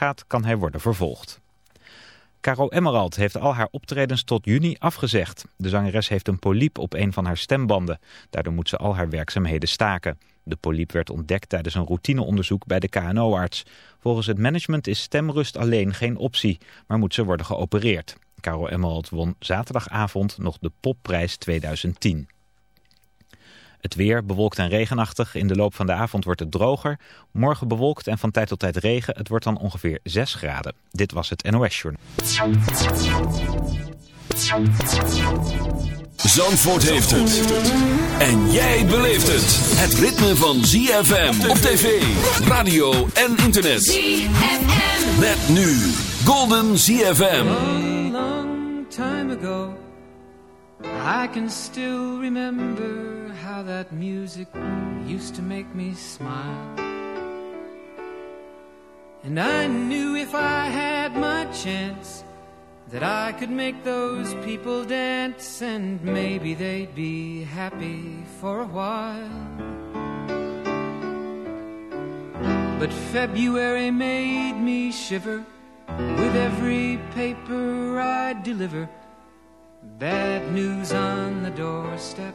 doorgaat, kan hij worden vervolgd. Caro Emerald heeft al haar optredens tot juni afgezegd. De zangeres heeft een poliep op een van haar stembanden. Daardoor moet ze al haar werkzaamheden staken. De poliep werd ontdekt tijdens een routineonderzoek bij de KNO-arts. Volgens het management is stemrust alleen geen optie, maar moet ze worden geopereerd. Caro Emerald won zaterdagavond nog de popprijs 2010. Het weer bewolkt en regenachtig. In de loop van de avond wordt het droger. Morgen bewolkt en van tijd tot tijd regen. Het wordt dan ongeveer 6 graden. Dit was het NOS Journal. Zandvoort heeft het. En jij beleeft het. Het ritme van ZFM op tv, radio en internet. ZFM. Met nu Golden ZFM. A long time ago. I can still remember how that music used to make me smile. And I knew if I had my chance that I could make those people dance and maybe they'd be happy for a while. But February made me shiver with every paper I'd deliver. Bad news on the doorstep.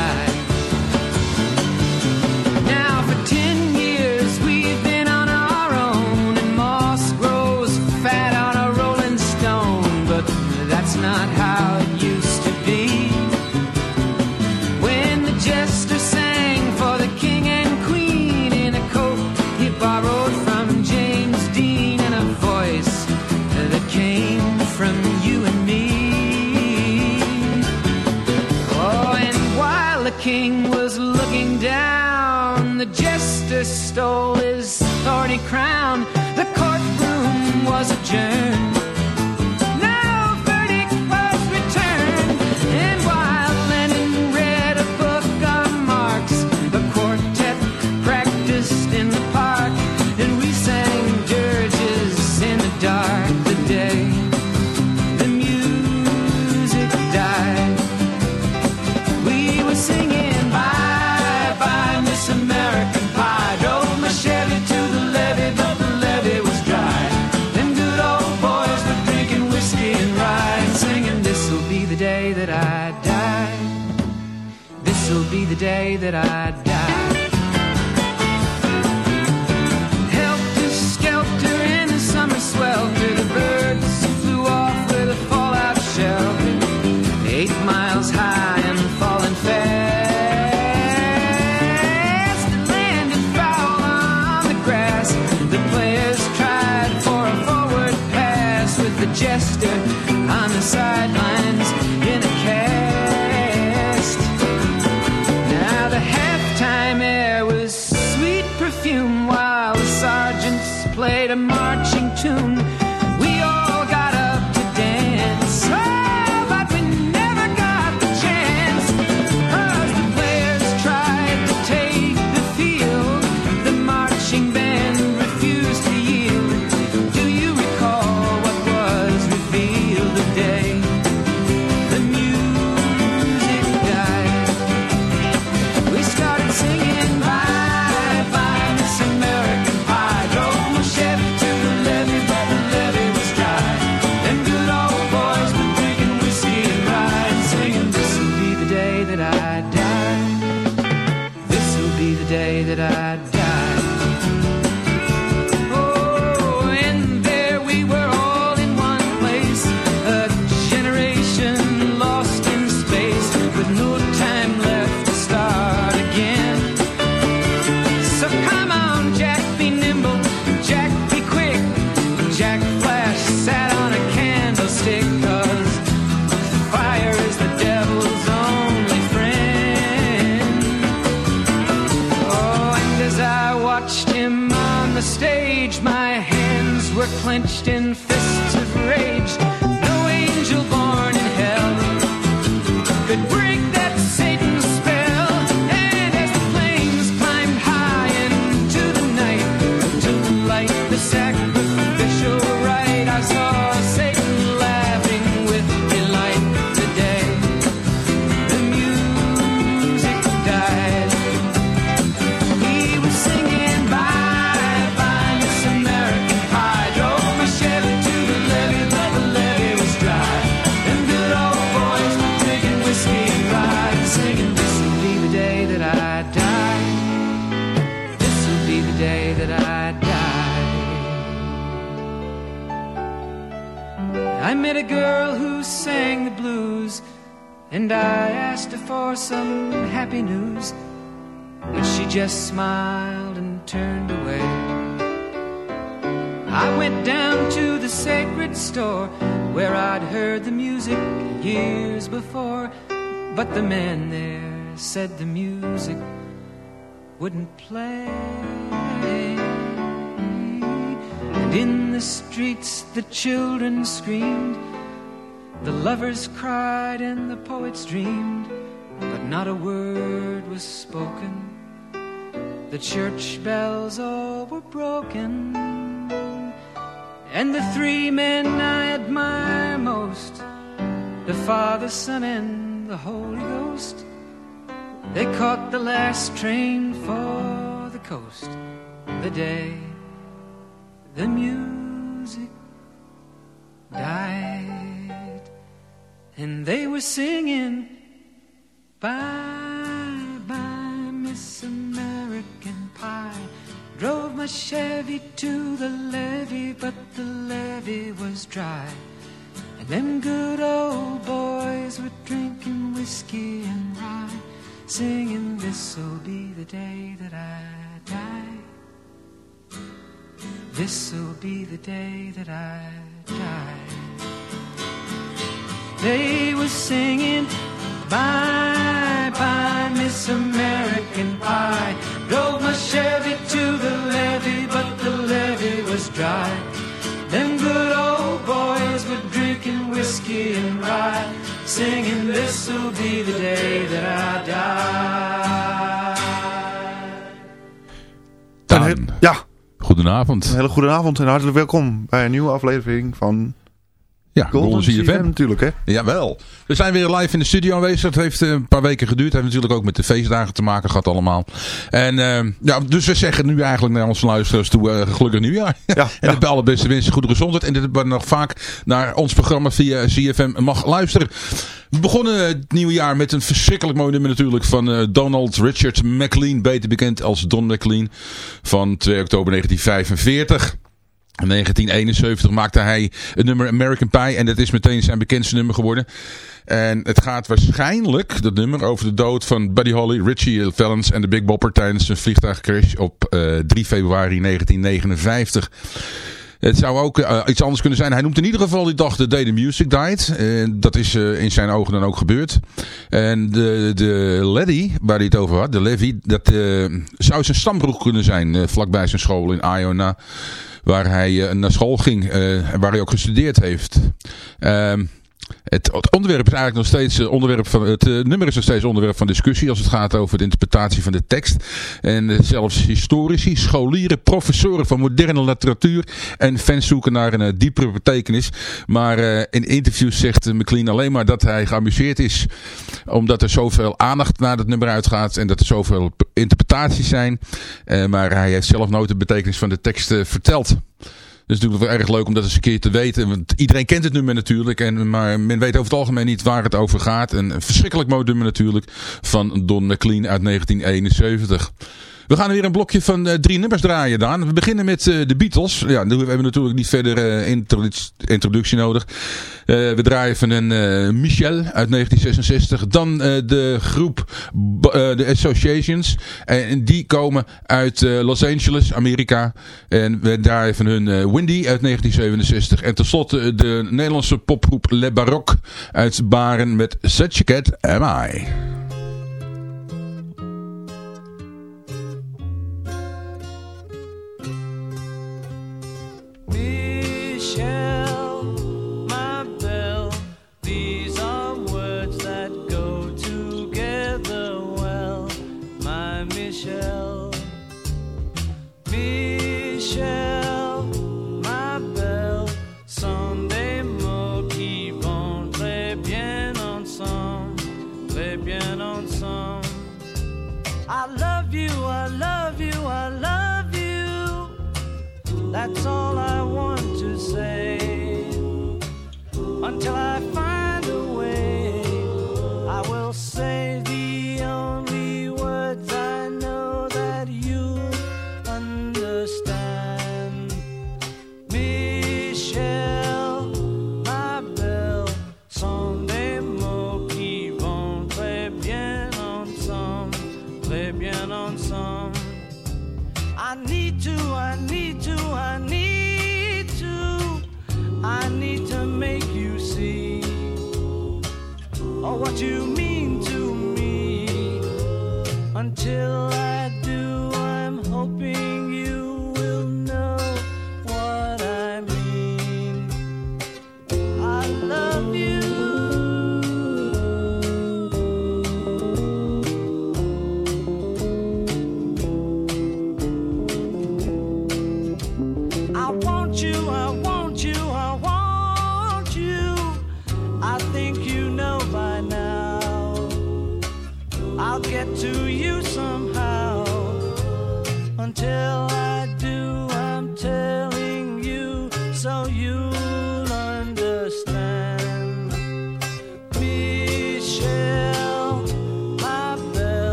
Stole his thorny crown. That I just smiled and turned away. I went down to the sacred store where I'd heard the music years before. But the man there said the music wouldn't play. And in the streets the children screamed, the lovers cried, and the poets dreamed. But not a word was spoken. The church bells all were broken. And the three men I admire most the Father, Son, and the Holy Ghost they caught the last train for the coast the day the music died. And they were singing, Bye, My Chevy to the levee, but the levee was dry. And them good old boys were drinking whiskey and rye, singing, This'll be the day that I die. This'll be the day that I die. They were singing, Bye, bye, Miss American Pie. Drove my Chevy to the levee, but the levee was dry. Them good old boys were drinking whiskey and rye, singing, This'll be the day that I die. He- ja, goedenavond. een hele goede avond en hartelijk welkom bij een nieuwe aflevering van Ja, Golden CFM. natuurlijk hè. Jawel. We zijn weer live in de studio aanwezig. Het heeft eh, een paar weken geduurd. Het heeft natuurlijk ook met de feestdagen te maken gehad allemaal. En eh, ja, dus we zeggen nu eigenlijk naar onze luisteraars toe eh, gelukkig nieuwjaar. Ja, en ja. de allerbeste wensen, goede gezondheid. En dat we nog vaak naar ons programma via CFM mag luisteren. We begonnen het nieuwe jaar met een verschrikkelijk mooi nummer natuurlijk van Donald Richard McLean. Beter bekend als Don McLean. Van 2 oktober 1945. In 1971 maakte hij het nummer American Pie. En dat is meteen zijn bekendste nummer geworden. En het gaat waarschijnlijk, dat nummer, over de dood van Buddy Holly, Richie Valens en de Big Bopper tijdens een vliegtuigcrash op eh, 3 februari 1959. Het zou ook uh, iets anders kunnen zijn. Hij noemt in ieder geval die dag de Day the Music Died. En dat is uh, in zijn ogen dan ook gebeurd. En de, de Lady, waar hij het over had, de Levy, dat uh, zou zijn stambroek kunnen zijn. vlakbij zijn school in Iona. Waar hij naar school ging. waar hij ook gestudeerd heeft. Ehm, het, het, onderwerp is eigenlijk nog steeds eh, onderwerp van het uh, nummer is nog steeds onderwerp van discussie als het gaat over de interpretatie van de tekst. En uh, zelfs historici, scholieren, professoren van moderne literatuur en fans zoeken naar een diepere betekenis. Maar in interviews zegt McLean alleen maar dat hij geamuseerd is omdat er zoveel aandacht naar het nummer uitgaat en dat er zoveel interpretaties zijn. maar hij heeft zelf nooit de betekenis van de tekst verteld. Het is natuurlijk wel erg leuk om dat eens een keer te weten. Want iedereen kent het nummer natuurlijk. En, maar men weet over het algemeen niet waar het over gaat. Een verschrikkelijk mooi nummer natuurlijk. Van Don McLean uit 1971. We gaan weer een blokje van uh, drie nummers draaien, Daan. We beginnen met uh, de Beatles. Ja, we hebben natuurlijk niet verder uh, introductie nodig. we draaien van een Michel uit 1966. Dan de groep de Associations. En die komen uit Los Angeles, Amerika. En we draaien van hun Windy uit 1967. En tenslotte de Nederlandse popgroep Le Baroque uit Baren met Such a Cat Am I.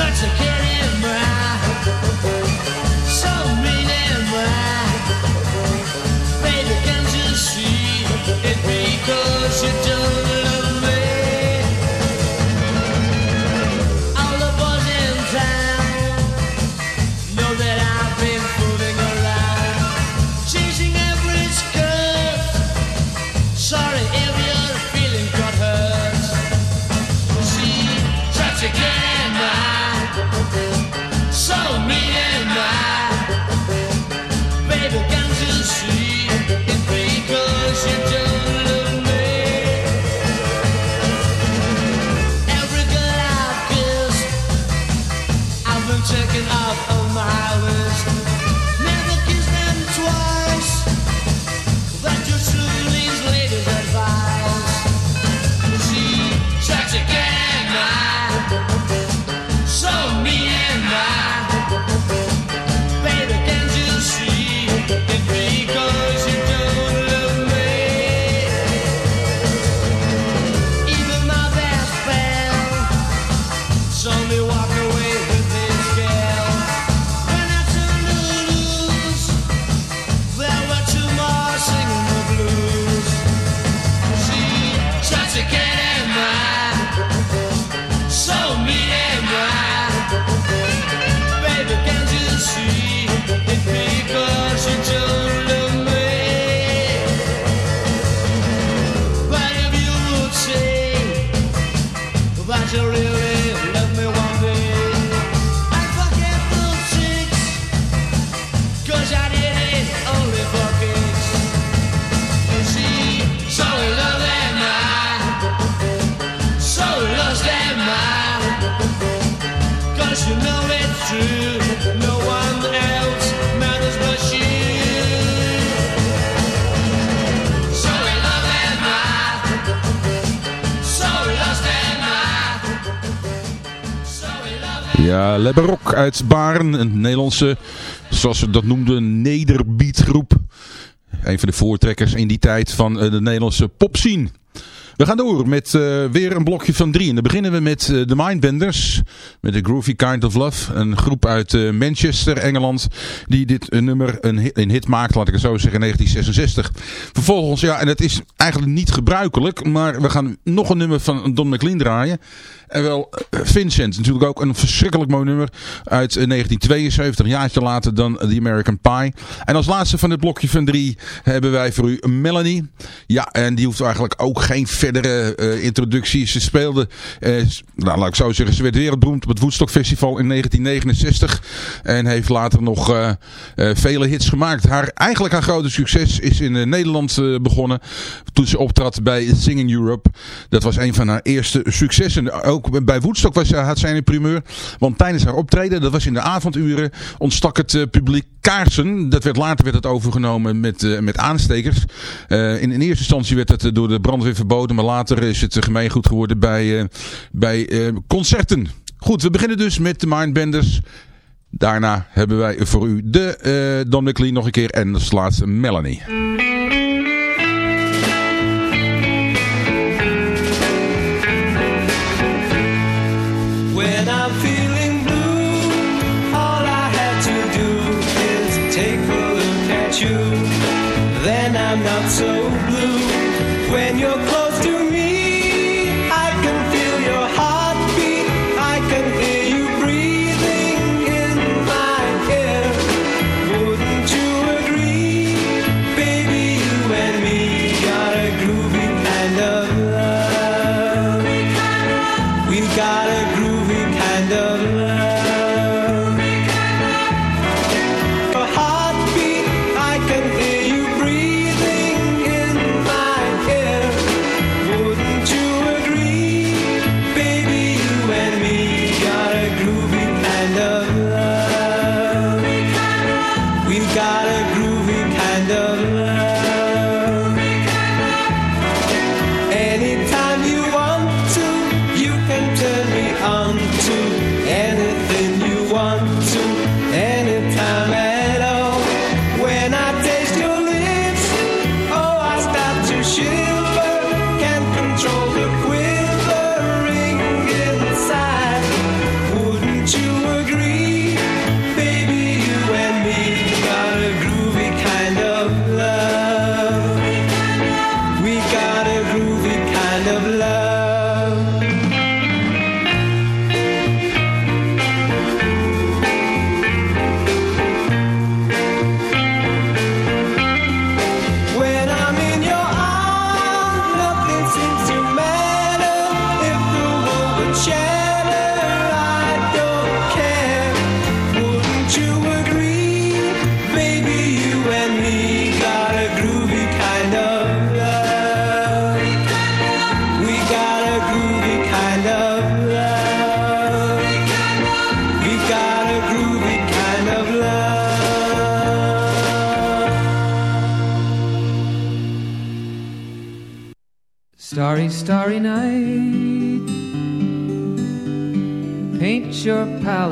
Such a kid in Ja, Lebberok uit Baren, een Nederlandse, zoals ze dat noemden, nederbeatgroep. Een van de voortrekkers in die tijd van eh, de Nederlandse popscene. We gaan door met eh, weer een blokje van drie. En dan beginnen we met eh, de Mindbenders. Met de Groovy Kind of Love. Een groep uit Manchester, Engeland. Die dit nummer een, hit- een hit maakt, laat ik het zo zeggen, in 1966. Vervolgens, ja, en het is eigenlijk niet gebruikelijk. Maar we gaan nog een nummer van Don McLean draaien. En wel eh, Vincent. Natuurlijk ook een verschrikkelijk mooi nummer. Uit eh, 1972, een jaartje later dan The American Pie. En als laatste van dit blokje van drie hebben wij voor u Melanie. Ja, en die hoeft eigenlijk ook geen verdere eh, introductie. Ze speelde, eh, nou laat ik zo zeggen, ze werd wereldberoemd op het Woodstock Festival in 1969. En heeft later nog eh, eh, vele hits gemaakt. Haar, eigenlijk haar grote succes is in eh, Nederland eh, begonnen. Toen ze optrad bij Singing Europe. Dat was een van haar eerste successen. Ook bij Woodstock was, had zij een primeur. Want tijdens haar optreden, dat was in de avonduren, ontstak het eh, publiek kaarsen. Dat werd, later werd het overgenomen met, eh, met aanstekers. Eh, in, in eerste instantie werd het eh, door de brandweer verboden. Maar later is het eh, gemeengoed geworden bij, eh, bij eh, concerten. Goed, we beginnen dus met de Mindbenders. Daarna hebben wij voor u de eh Don McLean nog een keer. En als laatste Melanie. So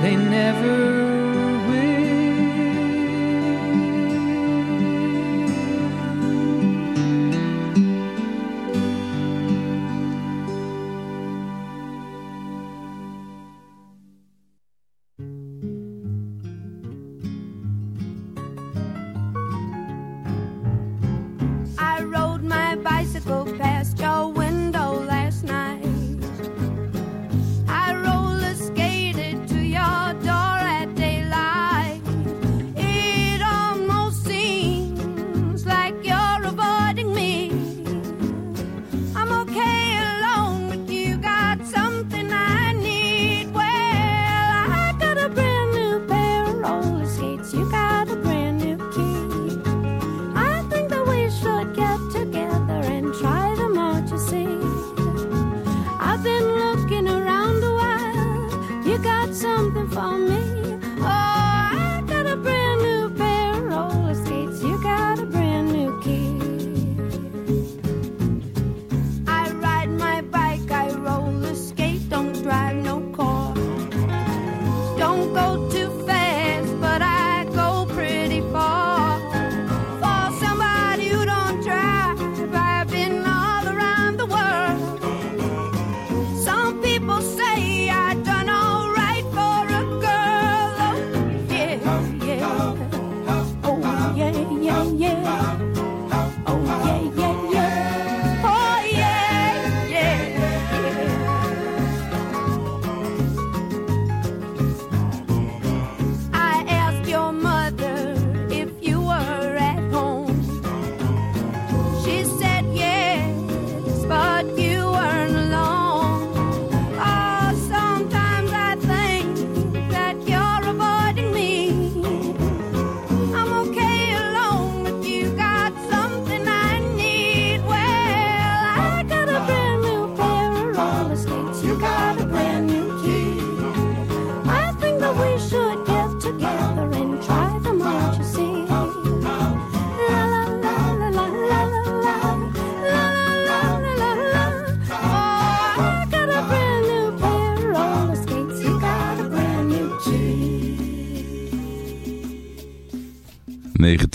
they never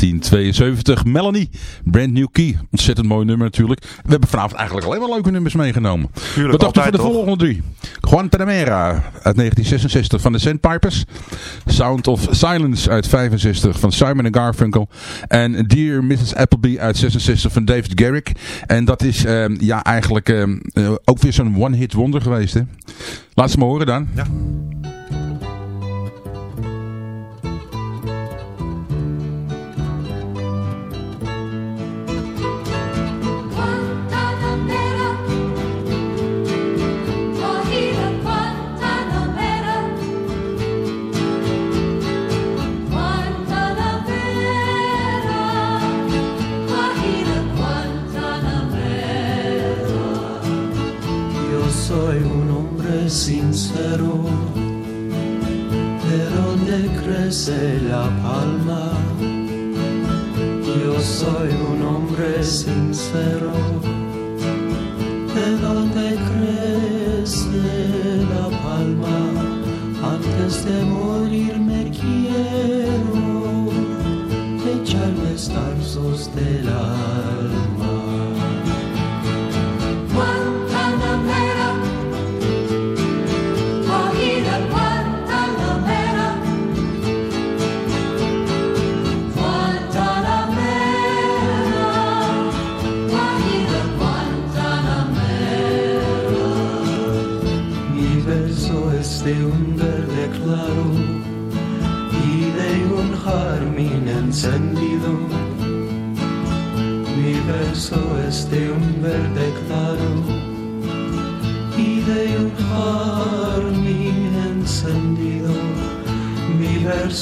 1972. Melanie, Brand New Key. Ontzettend mooi nummer natuurlijk. We hebben vanavond eigenlijk alleen maar leuke nummers meegenomen. Tuurlijk, Wat dacht u van altijd de toch? volgende drie? Guantanamera uit 1966 van de Sandpipers. Sound of Silence uit 65 van Simon Garfunkel. En Dear Mrs. Appleby uit 66 van David Garrick. En dat is ehm, ja, eigenlijk ehm, eh, ook weer zo'n one-hit wonder geweest. Hè? Laat ze maar horen dan. Ja. Sincero, de donde crece la palma. Yo soy un hombre sincero, de donde crece la palma. Antes de morir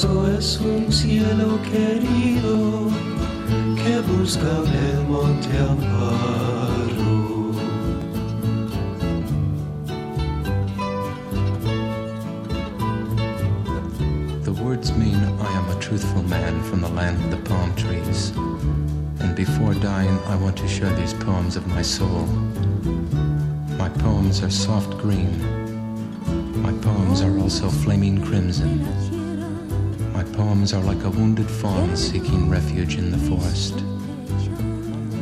Verso es un cielo querido que busca el monte amparo. The words mean I am a truthful man from the land of the palm trees. And before dying, I want to share these poems of my soul. My poems are soft green. My poems are also flaming crimson. Poems are like a wounded fawn seeking refuge in the forest.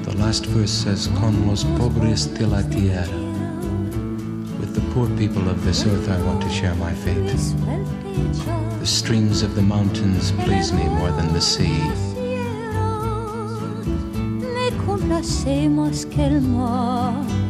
The last verse says, Con los pobres de la tierra. With the poor people of this earth, I want to share my fate. The streams of the mountains please me more than the sea. Que el mar.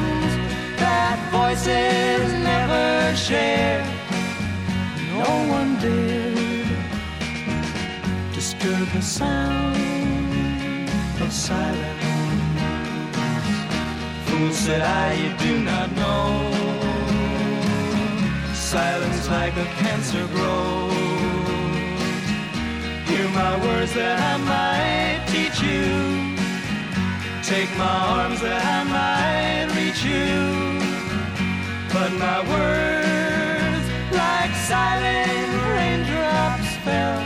voices never share. No one dared disturb the sound of silence. Fool said I, you do not know. Silence like a cancer grows. Hear my words that I might teach you. Take my arms that I might reach you. But my words, like silent raindrops, fell.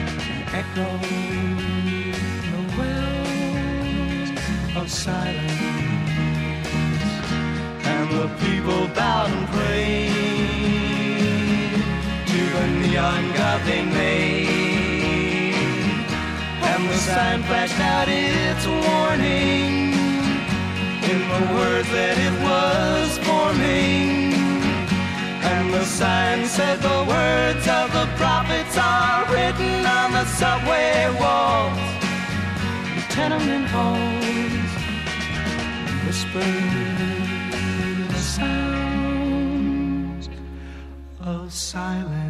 and Echoed the wells of silence. And the people bowed and prayed to the neon god they made. And the sign flashed out its warning in the words that it was forming. And the sign said the words of the prophets are written on the subway walls, the tenement halls, whispered the sounds of silence.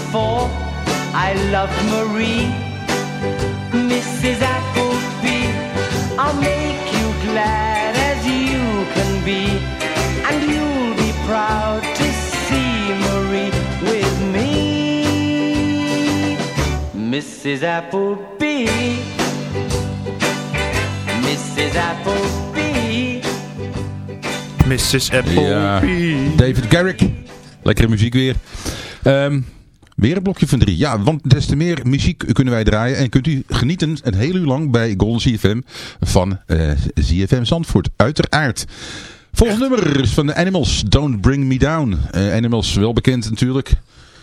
Before I loved Marie. Mrs. Applebee, I'll make you glad as you can be, and you'll be proud to see Marie with me. Mrs. Applebee, Mrs. Applebee. Mrs. Applebee. Ja, David Garrick. Lekkere muziek weer. Ehm, weer een blokje van drie. Ja, want des te meer muziek kunnen wij draaien. En kunt u genieten een heel uur lang bij Golden ZFM van eh ZFM Zandvoort. Uiteraard. Volgende nummer is van de Animals. Don't Bring Me Down. Eh, Animals, wel bekend natuurlijk.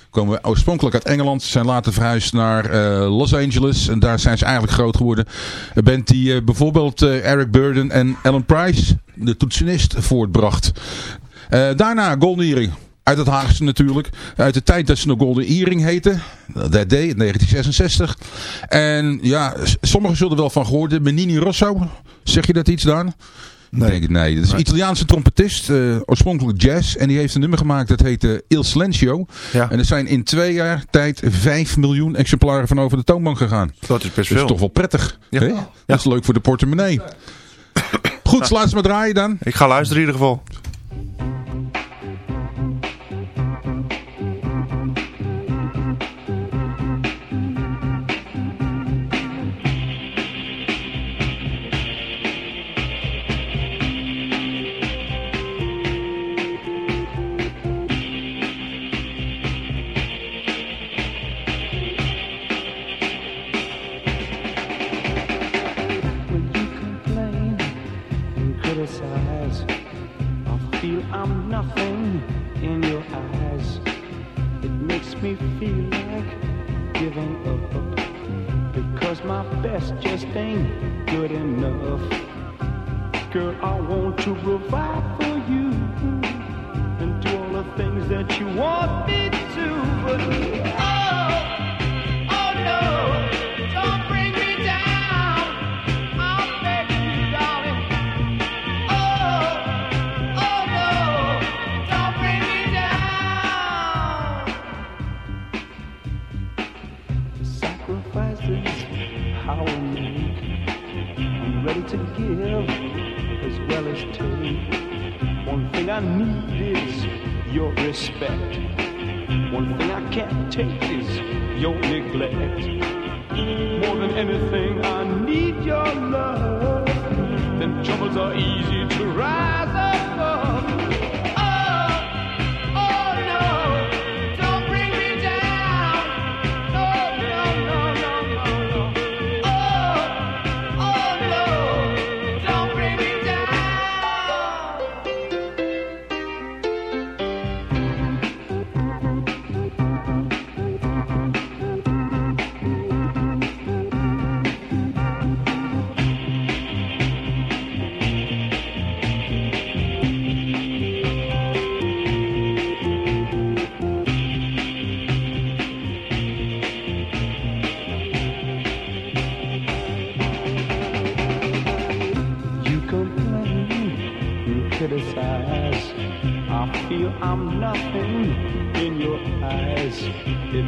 Komen oorspronkelijk uit Engeland. Zijn later verhuisd naar eh, Los Angeles. En daar zijn ze eigenlijk groot geworden. Een band die eh, bijvoorbeeld eh, Eric Burden en Alan Price, de toetsenist, voortbracht. Eh, daarna Golden Earring. Uit het Haagse natuurlijk. Uit de tijd dat ze nog Golden Earring. That Day, in 1966. En ja, sommigen zullen er wel van gehoord hebben. Menini Rosso. Zeg je dat iets, Daan? Nee. Denk nee. Dat is een. Italiaanse trompetist. eh, oorspronkelijk jazz. En die heeft een nummer gemaakt dat heette Il Silencio. Ja, En er zijn in twee jaar tijd 5 miljoen exemplaren van over de toonbank gegaan. dat is best Dat is toch wel prettig. Ja. hè? Dat is leuk voor de portemonnee. Goed, laat ze maar draaien dan. Ik ga luisteren in ieder geval. criticize. I feel I'm nothing in your eyes. It makes me feel like giving up. Because my best just ain't good enough. Girl, I want to provide for you and do all the things that you want me to. But I give as well as take. One thing I need is your respect. One thing I can't take is your neglect. More than anything, I need your love.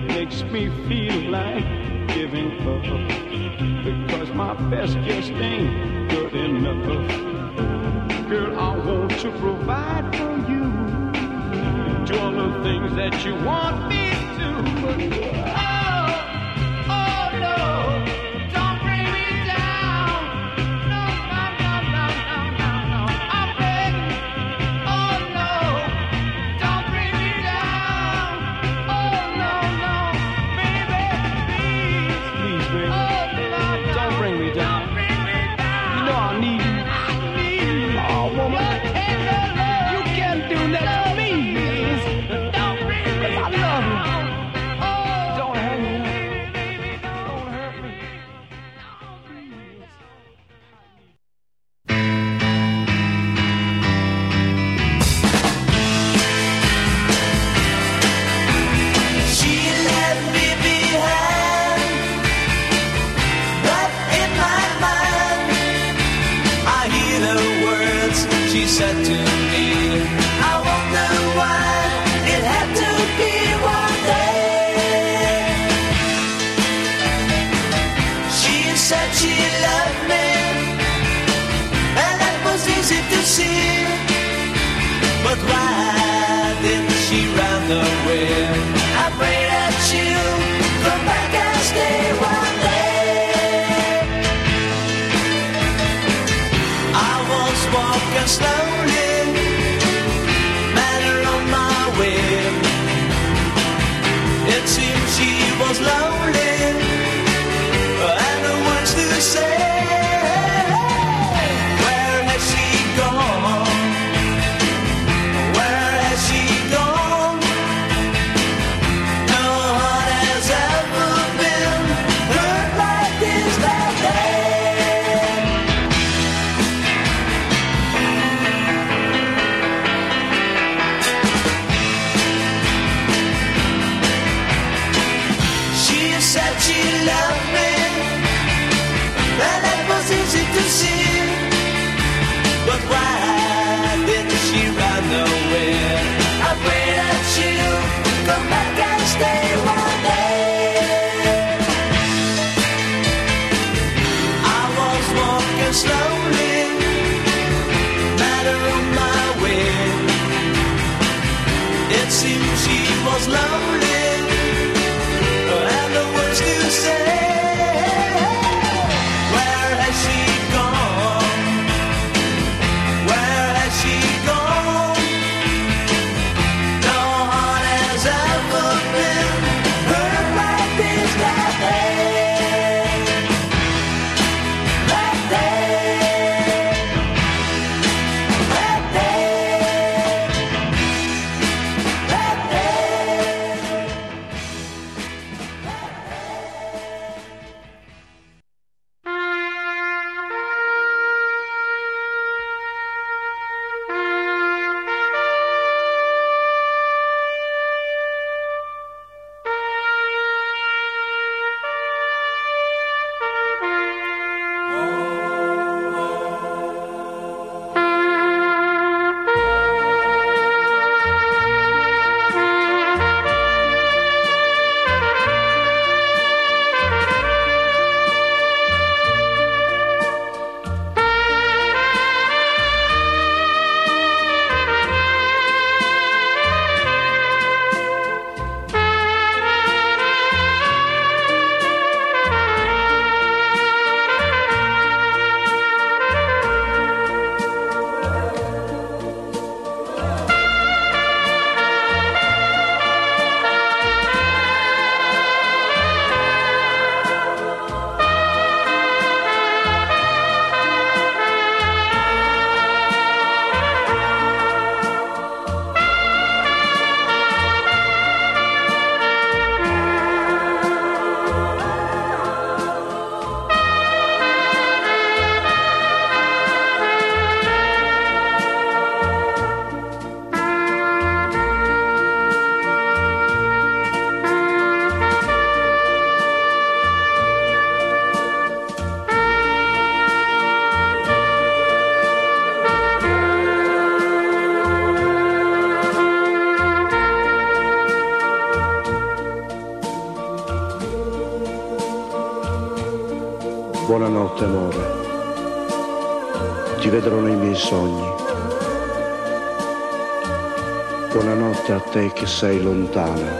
makes me feel like giving up because my best just ain't good enough. Girl, I want to provide for you, do all the things that you want me to. But, sei lontana.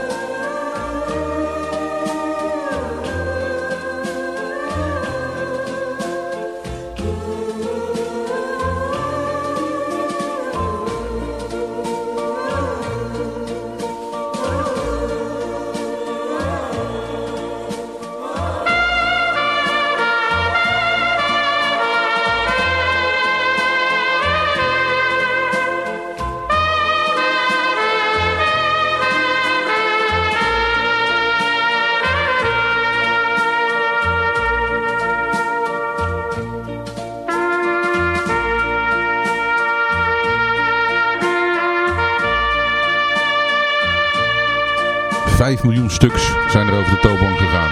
Miljoen stuks zijn er over de toonbank gegaan.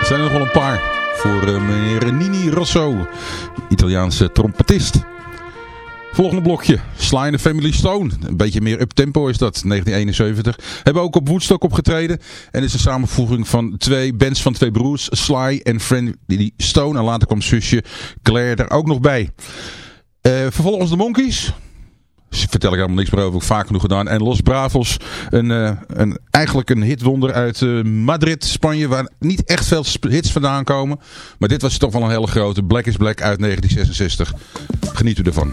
Er zijn er nog wel een paar voor eh, meneer Nini Rosso, Italiaanse trompetist. Volgende blokje, Sly and the Family Stone. Een beetje meer uptempo is dat, 1971. Hebben ook op Woodstock opgetreden. En is een samenvoeging van twee bands van twee broers, Sly en Friendly Stone. En later kwam zusje Claire er ook nog bij. Eh, vervolgens de Monkeys. Vertel ik helemaal niks meer over, ik vaak genoeg gedaan. En Los Bravos, een, eh, een, eigenlijk een hitwonder uit eh, Madrid, Spanje, waar niet echt veel hits vandaan komen. Maar dit was toch wel een hele grote. Black is Black uit 1966. Geniet u ervan.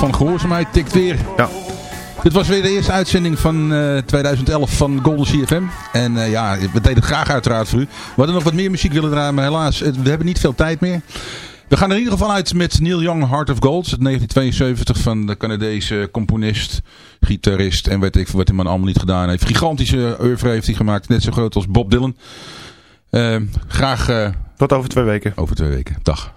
van gehoorzaamheid tikt weer. Ja. Dit was weer de eerste uitzending van eh, 2011 van Golden CFM. En eh, ja, we deden het graag uiteraard voor u. We hadden nog wat meer muziek willen draaien, maar helaas, eh, we hebben niet veel tijd meer. We gaan er in ieder geval uit met Neil Young Heart of Gold, 1972 van de Canadese componist, gitarist en weet ik wat hij man allemaal niet gedaan heeft. Gigantische oeuvre heeft hij gemaakt, net zo groot als Bob Dylan. Graag... Tot over twee weken. Over twee weken. Dag.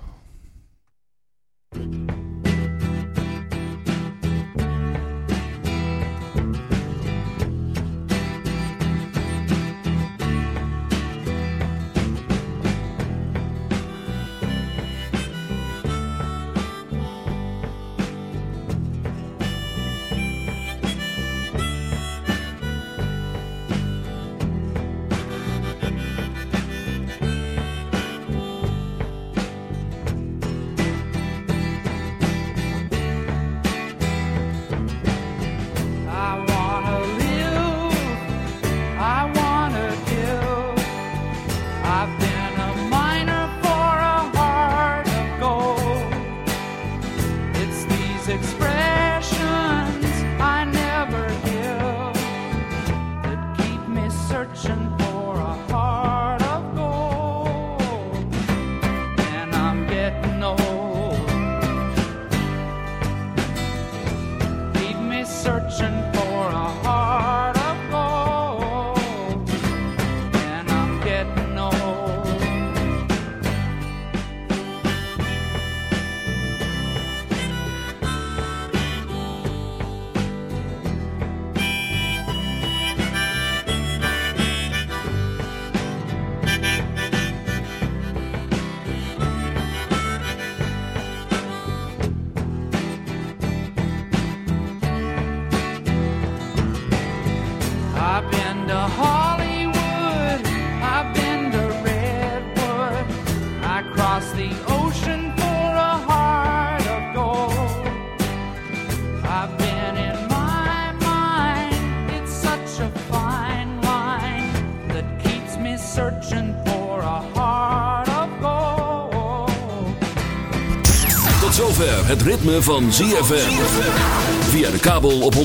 Zover het ritme van ZFM. Via de kabel op 104.5.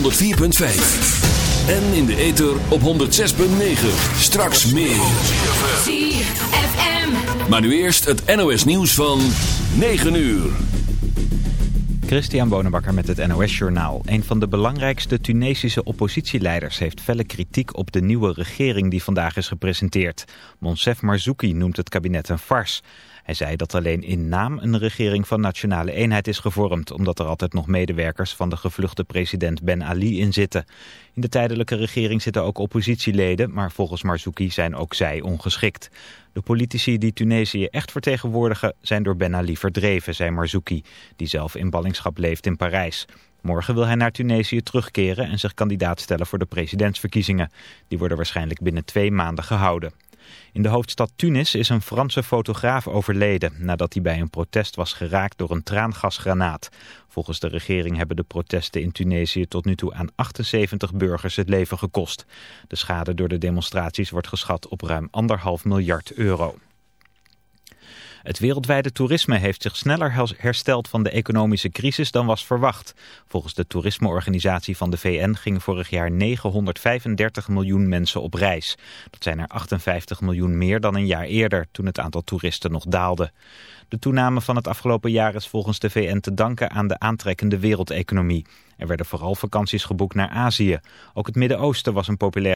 En in de ether op 106.9. Straks meer. ZFM. Maar nu eerst het NOS nieuws van 9 uur. Christian Bonenbakker met het NOS Journaal. Een van de belangrijkste Tunesische oppositieleiders heeft felle kritiek op de nieuwe regering die vandaag is gepresenteerd. Monsef Marzouki noemt het kabinet een farce. Hij zei dat alleen in naam een regering van nationale eenheid is gevormd, omdat er altijd nog medewerkers van de gevluchte president Ben Ali in zitten. In de tijdelijke regering zitten ook oppositieleden, maar volgens Marzouki zijn ook zij ongeschikt. De politici die Tunesië echt vertegenwoordigen zijn door Ben Ali verdreven, zei Marzouki, die zelf in ballingschap leeft in Parijs. Morgen wil hij naar Tunesië terugkeren en zich kandidaat stellen voor de presidentsverkiezingen. Die worden waarschijnlijk binnen twee maanden gehouden. In de hoofdstad Tunis is een Franse fotograaf overleden nadat hij bij een protest was geraakt door een traangasgranaat. Volgens de regering hebben de protesten in Tunesië tot nu toe aan 78 burgers het leven gekost. De schade door de demonstraties wordt geschat op ruim anderhalf miljard euro. Het wereldwijde toerisme heeft zich sneller hersteld van de economische crisis dan was verwacht. Volgens de toerismeorganisatie van de VN gingen vorig jaar 935 miljoen mensen op reis. Dat zijn er 58 miljoen meer dan een jaar eerder, toen het aantal toeristen nog daalde. De toename van het afgelopen jaar is volgens de VN te danken aan de aantrekkende wereldeconomie. Er werden vooral vakanties geboekt naar Azië. Ook het Midden-Oosten was een populair